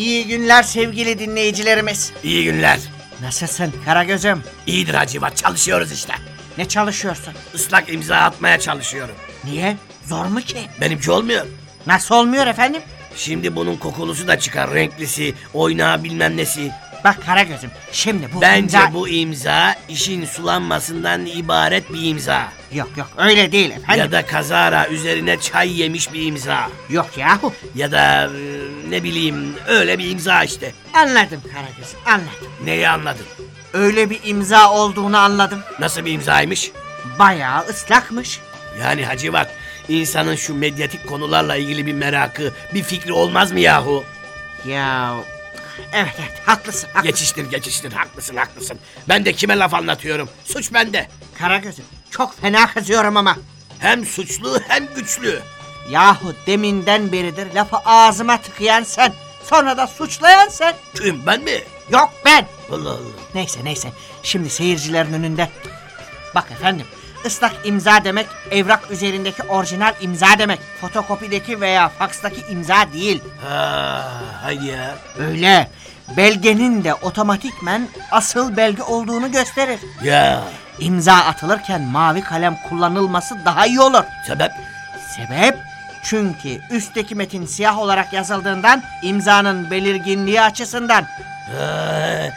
İyi günler sevgili dinleyicilerimiz. İyi günler. Nasılsın Karagöz'üm? İyidir Hacivat çalışıyoruz işte. Ne çalışıyorsun? Islak imza atmaya çalışıyorum. Niye? Zor mu ki? Benimki olmuyor. Nasıl olmuyor efendim? Şimdi bunun kokulusu da çıkar renklisi, oynağı bilmem nesi. Bak Karagöz'üm şimdi bu Bence imza- bu imza işin sulanmasından ibaret bir imza. Yok yok öyle değil efendim. Ya da kazara üzerine çay yemiş bir imza. Yok yahu. Ya da e, ne bileyim öyle bir imza işte. Anladım Karagöz'üm anladım. Neyi anladın? Öyle bir imza olduğunu anladım. Nasıl bir imzaymış? Bayağı ıslakmış. Yani Hacivat insanın şu medyatik konularla ilgili bir merakı, bir fikri olmaz mı yahu? Ya evet evet haklısın. haklısın. Geçiştir geçiştir haklısın haklısın. Ben de kime laf anlatıyorum? Suç bende. Karagöz'üm çok fena kızıyorum ama. Hem suçlu hem güçlü. Yahu deminden beridir lafı ağzıma tıkayan sen. Sonra da suçlayan sen. Kim ben mi? Yok ben. Allah Allah. Neyse neyse. Şimdi seyircilerin önünde. Bak efendim. Islak imza demek evrak üzerindeki orijinal imza demek. Fotokopideki veya fakstaki imza değil. Ha, haydi ya. Öyle. Belgenin de otomatikmen asıl belge olduğunu gösterir. Ya İmza atılırken mavi kalem kullanılması daha iyi olur. sebep? Sebep? Çünkü üstteki metin siyah olarak yazıldığından imzanın belirginliği açısından. Ha,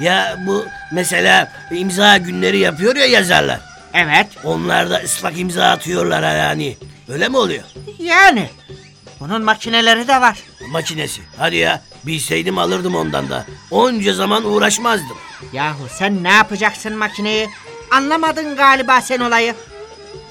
ya bu mesela imza günleri yapıyor ya yazarlar. Evet. Onlar da ıslak imza atıyorlar yani. Öyle mi oluyor? Yani. Bunun makineleri de var. Makinesi. Hadi ya bilseydim alırdım ondan da. Onca zaman uğraşmazdım. Yahu sen ne yapacaksın makineyi? Anlamadın galiba sen olayı.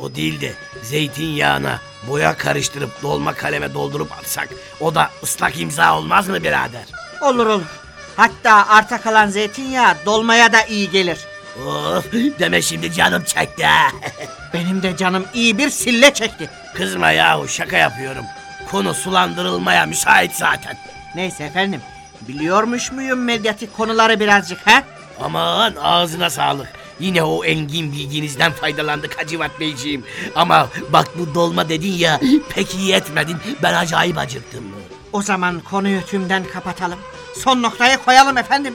O değil de zeytinyağına boya karıştırıp dolma kaleme doldurup atsak o da ıslak imza olmaz mı birader? Olur olur. Hatta arta kalan zeytinyağı dolmaya da iyi gelir. Of deme şimdi canım çekti ha. Benim de canım iyi bir sille çekti. Kızma yahu şaka yapıyorum. Konu sulandırılmaya müsait zaten. Neyse efendim. Biliyormuş muyum medyatik konuları birazcık ha? Aman ağzına sağlık. Yine o engin bilginizden faydalandık Hacivat Beyciğim. Ama bak bu dolma dedin ya pek iyi etmedin. Ben acayip acıktım. O zaman konuyu tümden kapatalım. Son noktaya koyalım efendim.